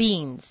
beans.